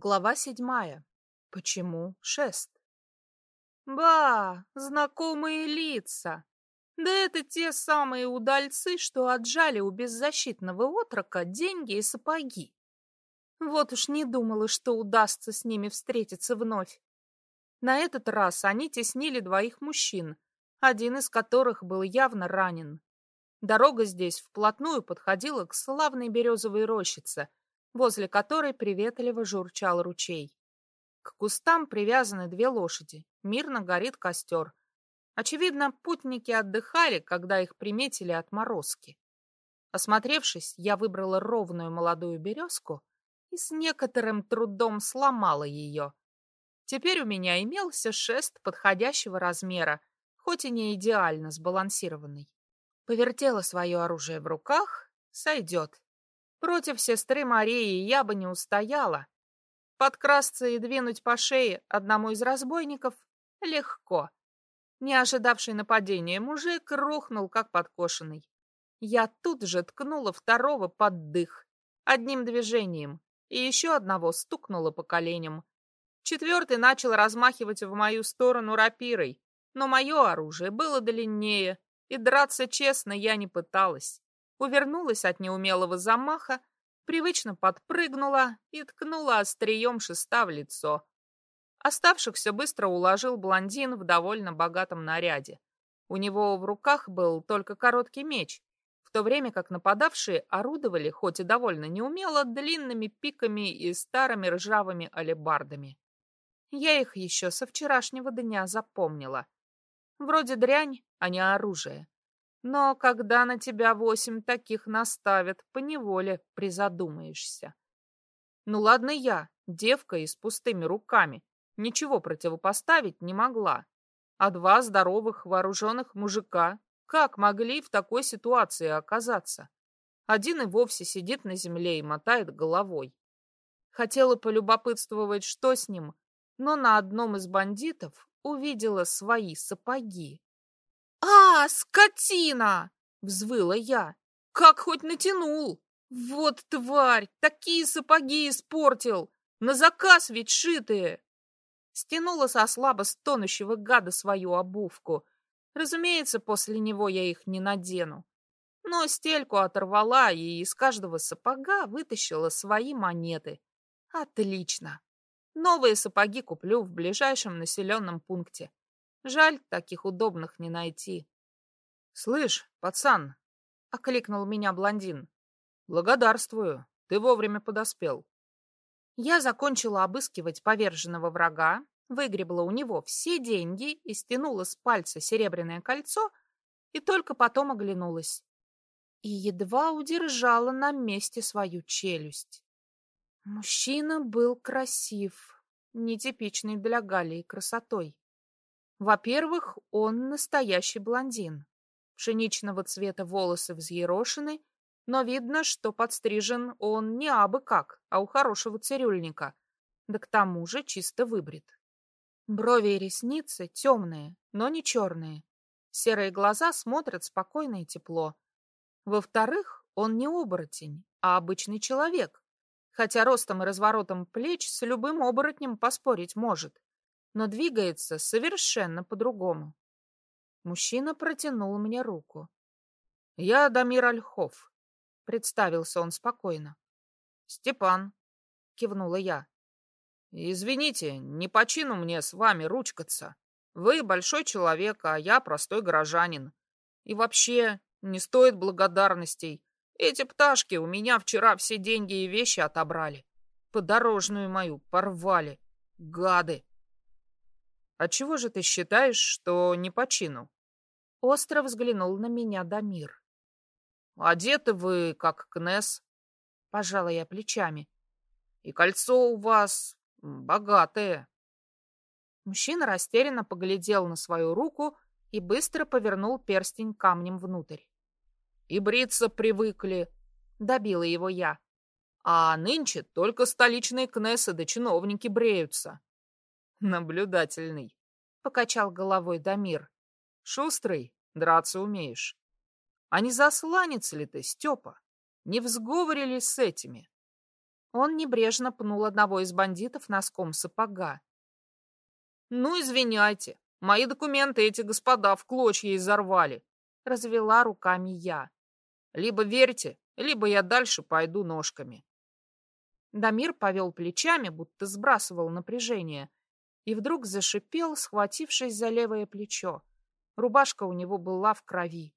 Глава седьмая. Почему шест? Ба, знакомые лица. Да это те самые удальцы, что отжали у беззащитного отрока деньги и сапоги. Вот уж не думала, что удастся с ними встретиться вновь. На этот раз они теснили двоих мужчин, один из которых был явно ранен. Дорога здесь вплотную подходила к славной березовой рощице, возле которой приветливо журчал ручей. К кустам привязаны две лошади, мирно горит костер. Очевидно, путники отдыхали, когда их приметили отморозки. Осмотревшись, я выбрала ровную молодую березку и с некоторым трудом сломала ее. Теперь у меня имелся шест подходящего размера, хоть и не идеально сбалансированный. Повертела свое оружие в руках, сойдет. Против сестры Марии я бы не устояла. Подкрасться и двинуть по шее одному из разбойников легко. Не ожидавший нападения мужик рухнул, как подкошенный. Я тут же ткнула второго под дых, одним движением, и еще одного стукнула по коленям. Четвертый начал размахивать в мою сторону рапирой, но мое оружие было длиннее, и драться честно я не пыталась увернулась от неумелого замаха, привычно подпрыгнула и ткнула острием шеста в лицо. Оставшихся быстро уложил блондин в довольно богатом наряде. У него в руках был только короткий меч, в то время как нападавшие орудовали, хоть и довольно неумело, длинными пиками и старыми ржавыми алебардами. Я их еще со вчерашнего дня запомнила. Вроде дрянь, а не оружие. Но когда на тебя восемь таких наставят, поневоле призадумаешься. Ну ладно я, девка и с пустыми руками, ничего противопоставить не могла. А два здоровых вооруженных мужика как могли в такой ситуации оказаться? Один и вовсе сидит на земле и мотает головой. Хотела полюбопытствовать, что с ним, но на одном из бандитов увидела свои сапоги. «А, скотина!» — взвыла я. «Как хоть натянул! Вот тварь! Такие сапоги испортил! На заказ ведь шитые!» Стянула со слабо стонущего гада свою обувку. Разумеется, после него я их не надену. Но стельку оторвала и из каждого сапога вытащила свои монеты. Отлично! Новые сапоги куплю в ближайшем населенном пункте. Жаль, таких удобных не найти. «Слышь, пацан!» — окликнул меня блондин. «Благодарствую, ты вовремя подоспел». Я закончила обыскивать поверженного врага, выгребла у него все деньги и стянула с пальца серебряное кольцо, и только потом оглянулась. И едва удержала на месте свою челюсть. Мужчина был красив, нетипичный для Галии красотой. Во-первых, он настоящий блондин. Пшеничного цвета волосы взъерошены, но видно, что подстрижен он не абы как, а у хорошего цирюльника, да к тому же чисто выбрит. Брови и ресницы темные, но не черные. Серые глаза смотрят спокойно и тепло. Во-вторых, он не оборотень, а обычный человек, хотя ростом и разворотом плеч с любым оборотнем поспорить может но двигается совершенно по-другому. Мужчина протянул мне руку. «Я Дамир Ольхов», — представился он спокойно. «Степан», — кивнула я. «Извините, не по чину мне с вами ручкаться. Вы большой человек, а я простой горожанин. И вообще, не стоит благодарностей. Эти пташки у меня вчера все деньги и вещи отобрали. Подорожную мою порвали. Гады!» А чего же ты считаешь, что не по чину? Остро взглянул на меня Дамир. Одеты вы, как Кнес, пожала я плечами. И кольцо у вас богатое. Мужчина растерянно поглядел на свою руку и быстро повернул перстень камнем внутрь. И бриться привыкли, добила его я. А нынче только столичные кнессы да чиновники бреются. Наблюдательный, покачал головой Дамир. Шустрый, драться умеешь. А не засланец ли ты, Степа? Не в ли с этими? Он небрежно пнул одного из бандитов носком сапога. «Ну, извиняйте, мои документы эти господа в клочья изорвали», — развела руками я. «Либо верьте, либо я дальше пойду ножками». Дамир повел плечами, будто сбрасывал напряжение, и вдруг зашипел, схватившись за левое плечо. Рубашка у него была в крови.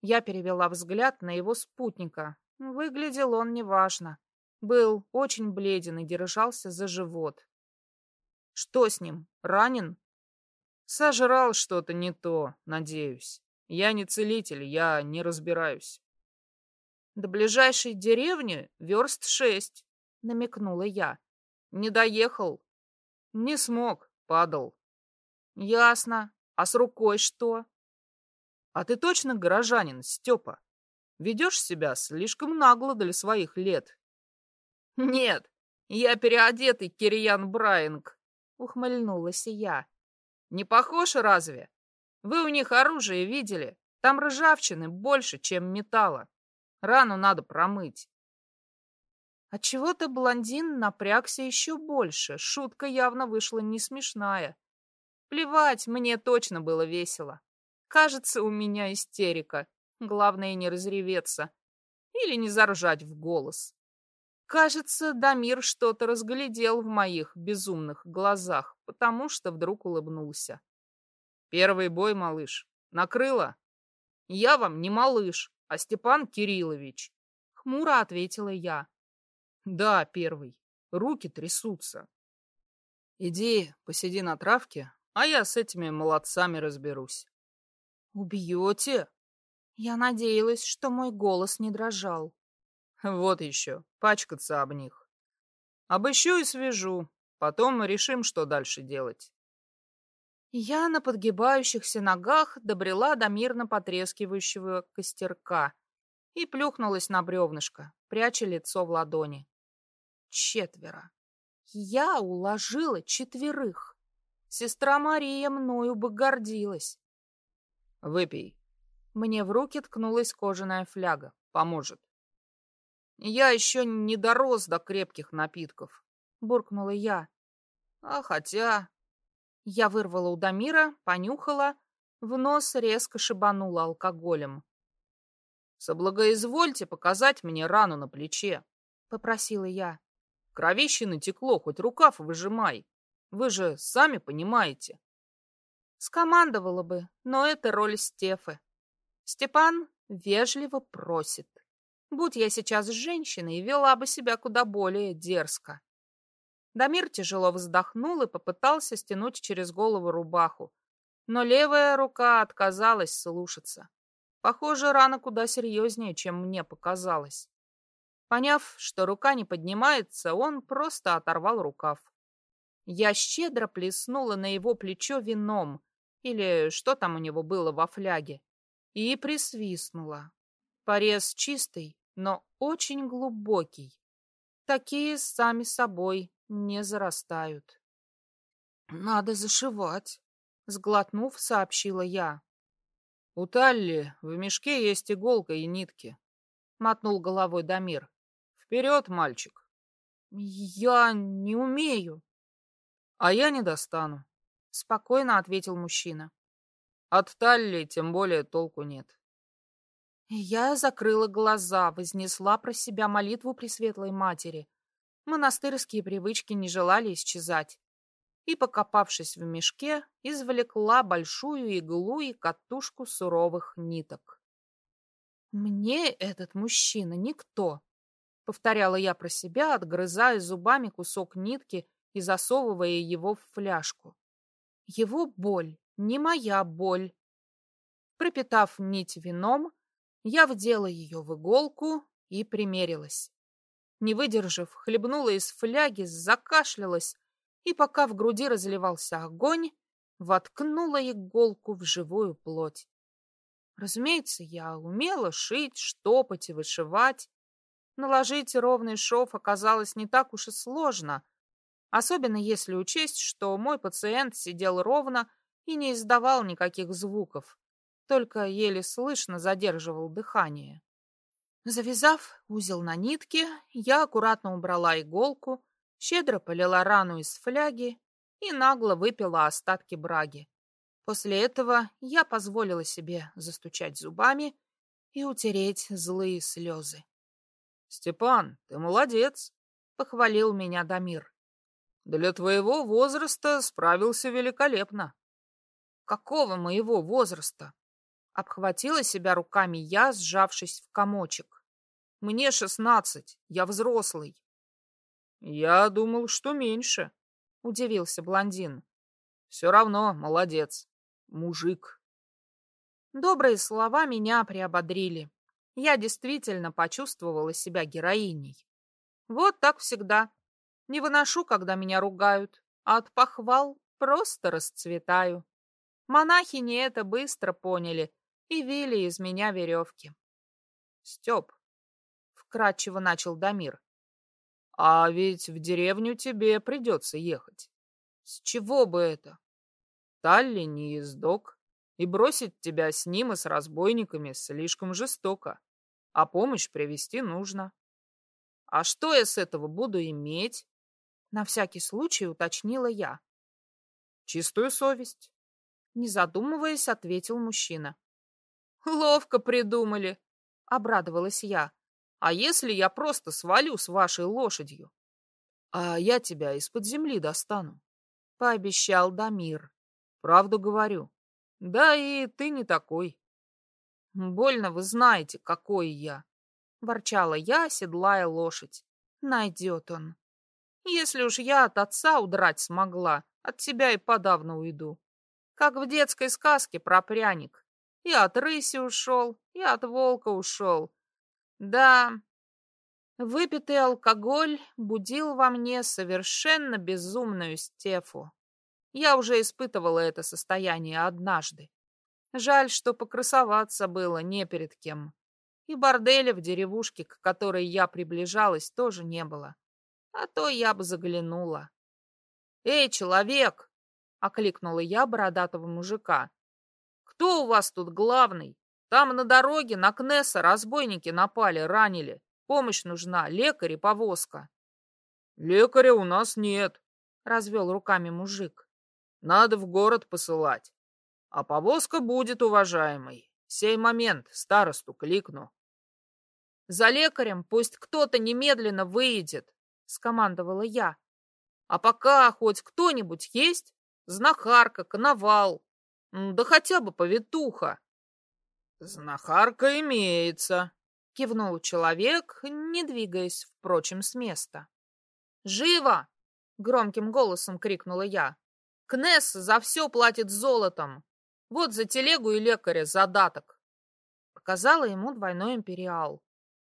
Я перевела взгляд на его спутника. Выглядел он неважно. Был очень бледен и держался за живот. Что с ним? Ранен? Сожрал что-то не то, надеюсь. Я не целитель, я не разбираюсь. До ближайшей деревни верст шесть, намекнула я. Не доехал. Не смог, падал. Ясно. А с рукой что? А ты точно горожанин, Степа? Ведешь себя слишком нагло для своих лет. Нет, я переодетый Кирьян Брайанг, ухмыльнулась я. Не похож разве? Вы у них оружие видели? Там ржавчины больше, чем металла. Рану надо промыть. Отчего-то блондин напрягся еще больше. Шутка явно вышла не смешная. Плевать, мне точно было весело. Кажется, у меня истерика. Главное не разреветься. Или не заржать в голос. Кажется, Дамир что-то разглядел в моих безумных глазах, потому что вдруг улыбнулся. Первый бой, малыш. Накрыло? Я вам не малыш, а Степан Кириллович. Хмуро ответила я. Да, первый. Руки трясутся. Иди, посиди на травке, а я с этими молодцами разберусь. Убьете? Я надеялась, что мой голос не дрожал. Вот еще, пачкаться об них. Обыщу и свяжу, потом решим, что дальше делать. Я на подгибающихся ногах добрела до мирно потрескивающего костерка и плюхнулась на бревнышко, пряча лицо в ладони. Четверо. Я уложила четверых. Сестра Мария мною бы гордилась. Выпей. Мне в руки ткнулась кожаная фляга. Поможет. Я еще не дорос до крепких напитков, буркнула я. А хотя... Я вырвала у Дамира, понюхала, в нос резко шибанула алкоголем. «Соблагоизвольте показать мне рану на плече», — попросила я. «Кровище натекло, хоть рукав выжимай. Вы же сами понимаете». Скомандовала бы, но это роль Стефы. Степан вежливо просит. Будь я сейчас женщиной, вела бы себя куда более дерзко. Дамир тяжело вздохнул и попытался стянуть через голову рубаху, но левая рука отказалась слушаться. Похоже, рана куда серьезнее, чем мне показалось. Поняв, что рука не поднимается, он просто оторвал рукав. Я щедро плеснула на его плечо вином, или что там у него было во фляге, и присвистнула. Порез чистый, но очень глубокий. Такие сами собой не зарастают. «Надо зашивать», — сглотнув, сообщила я. «У Талли в мешке есть иголка и нитки», — мотнул головой Дамир. «Вперед, мальчик!» «Я не умею». «А я не достану», — спокойно ответил мужчина. «От Талли тем более толку нет». Я закрыла глаза, вознесла про себя молитву Пресветлой Матери. Монастырские привычки не желали исчезать. И, покопавшись в мешке, извлекла большую иглу и катушку суровых ниток. «Мне этот мужчина никто», — повторяла я про себя, отгрызая зубами кусок нитки и засовывая его в фляжку. «Его боль, не моя боль». Пропитав нить вином, я вдела ее в иголку и примерилась. Не выдержав, хлебнула из фляги, закашлялась, и пока в груди разливался огонь, воткнула иголку в живую плоть. Разумеется, я умела шить, штопать и вышивать. Наложить ровный шов оказалось не так уж и сложно, особенно если учесть, что мой пациент сидел ровно и не издавал никаких звуков только еле слышно задерживал дыхание. Завязав узел на нитке, я аккуратно убрала иголку, щедро полила рану из фляги и нагло выпила остатки браги. После этого я позволила себе застучать зубами и утереть злые слезы. — Степан, ты молодец, — похвалил меня Дамир. — Для твоего возраста справился великолепно. — Какого моего возраста? Обхватила себя руками я, сжавшись в комочек. Мне шестнадцать, я взрослый. — Я думал, что меньше, — удивился блондин. — Все равно молодец, мужик. Добрые слова меня приободрили я действительно почувствовала себя героиней. Вот так всегда. Не выношу, когда меня ругают, а от похвал просто расцветаю. Монахини это быстро поняли и вили из меня веревки. — Степ, — вкратчиво начал Дамир, — а ведь в деревню тебе придется ехать. С чего бы это? Талли не ездок, и бросить тебя с ним и с разбойниками слишком жестоко а помощь привести нужно. А что я с этого буду иметь? На всякий случай уточнила я. Чистую совесть. Не задумываясь, ответил мужчина. Ловко придумали, обрадовалась я. А если я просто свалю с вашей лошадью? А я тебя из-под земли достану, пообещал Дамир. Правду говорю. Да и ты не такой. Больно вы знаете, какой я. Ворчала я, седлая лошадь. Найдет он. Если уж я от отца удрать смогла, от тебя и подавно уйду. Как в детской сказке про пряник. И от рыси ушел, и от волка ушел. Да, выпитый алкоголь будил во мне совершенно безумную стефу. Я уже испытывала это состояние однажды. Жаль, что покрасоваться было не перед кем. И борделя в деревушке, к которой я приближалась, тоже не было. А то я бы заглянула. «Эй, человек!» — окликнула я бородатого мужика. «Кто у вас тут главный? Там на дороге на Кнесса разбойники напали, ранили. Помощь нужна, лекарь и повозка». «Лекаря у нас нет», — развел руками мужик. «Надо в город посылать. А повозка будет, уважаемый. Сей момент старосту кликну. За лекарем пусть кто-то немедленно выйдет, скомандовала я. А пока хоть кто-нибудь есть? Знахарка, коновал, да хотя бы повитуха. Знахарка имеется, кивнул человек, не двигаясь, впрочем, с места. «Живо!» — громким голосом крикнула я. «Кнесс за все платит золотом. Вот за телегу и лекаря задаток. Показала ему двойной империал.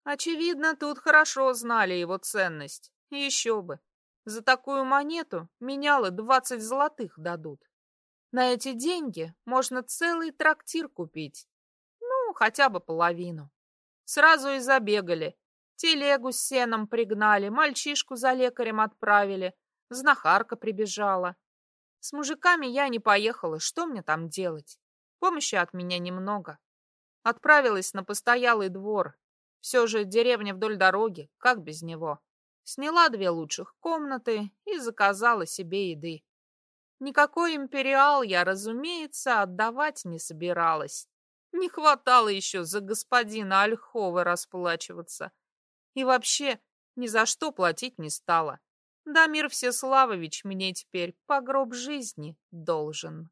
Очевидно, тут хорошо знали его ценность. Еще бы. За такую монету менялы двадцать золотых дадут. На эти деньги можно целый трактир купить. Ну, хотя бы половину. Сразу и забегали. Телегу с сеном пригнали, мальчишку за лекарем отправили, знахарка прибежала. С мужиками я не поехала, что мне там делать? Помощи от меня немного. Отправилась на постоялый двор. Все же деревня вдоль дороги, как без него. Сняла две лучших комнаты и заказала себе еды. Никакой империал я, разумеется, отдавать не собиралась. Не хватало еще за господина Ольхова расплачиваться. И вообще ни за что платить не стала. Дамир Всеславович мне теперь по гроб жизни должен.